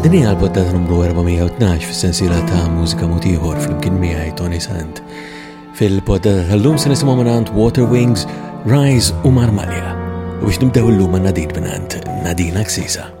Din hija l-poddata numru 412 fis-sensiela ta' mużika mutiħor fl-imkien miegħi Tony Sant. Fil-poddata tal-lum se nisimgħu mingħand Water Wings, Rise u Marmalja. U biex nibdew illum għandna dit mingħand Nadina Ksisa.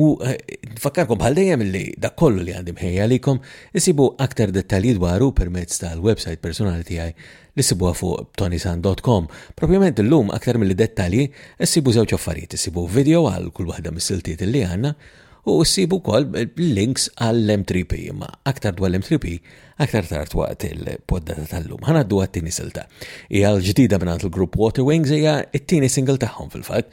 U eh, nfakkarkom bħal dejjem li dak kollu li għandi mħejja għalikom isibu aktar dettalji dwaru permezz tal-website personali tiegħi li sibuha fuq tonisan.com. Propjament illum aktar mill dettalji isibu żewġ affarijiet, isibu video għal kull waħda mis-siltiet li għandna u issibu wkoll links għall-M3P, imma aktar dwar l-M3P aktar tard waqt il-poddata tal-lum. Ħanaddu għat-tieni silta. Hija l-ġdida minn il-grupp Waterwings hija t-tieni single tagħhom fil-fatt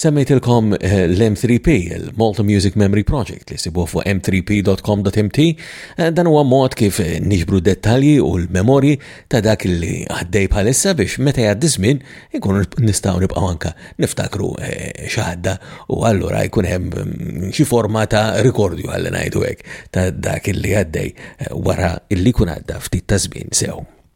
Semmejtilkom eh, l-M3P, il-Malta Music Memory Project, li sibu fuq m3p.com.mt, eh, dan huwa mod kif eh, niġbru dettalji u l-memorji ta' dak li għaddej bħalissa biex meta jgħaddi żmien ikun nistgħu nibqgħu anka niftakru xaħda u allura jkun hemm mm, xi forma ta' rikordju għalli ngħidu hekk ta' dak li għaddej wara illi kun għadda ftit ta' żmien sew.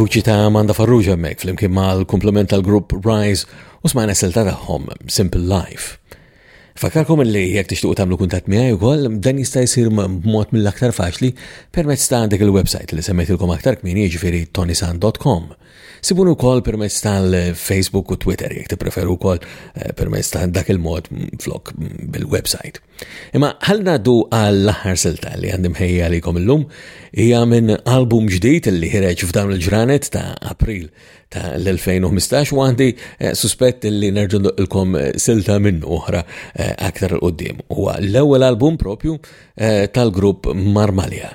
il-vuċi ta' Amanda Farrugia mek fl-imkien ma' l-komplement tal-grupp Rise u smajna s-selta tagħhom Simple Life. Fakarkom li jek tixtuq tamlu kuntat miħaj u koll, dan jista' jisir b'mod mill-aktar faċli permezz ta' dik il-website li semmejtilkom aktar kmini ġifiri tonisan.com. Sibun ukoll permezz tal-Facebook u Twitter jekk tippreferu wkoll eh, permezz ta' dak il-mod flok bil-website. Imma ħal ngħaddu għall-aħħar silta li għandim ħejja għalikom illum hija minn album ġdid li ħireġ f'dawn il-ġranet ta' April ta' l-2015 u għandi eh, suspett li nerġu ilkom eh, silta minn oħra aktar l-qoddim. Huwa l-ewwel album propju tal-grupp Marmalia.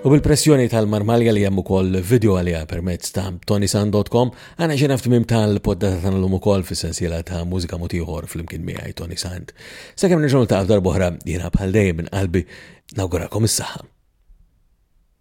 U bil-pressjoni tal-marmalja li jemmu kol video għalija permezz ta' tonisan.com għana ġena f'tmim tal-poddata tan l-lum kol fil-sensiela ta' mużika mutiħor fl-imkien miħaj Tony Sand. Sa' kem nġonu ta' għafdar boħra jena bħal dejjem minn qalbi nawgurakom is-saħħa.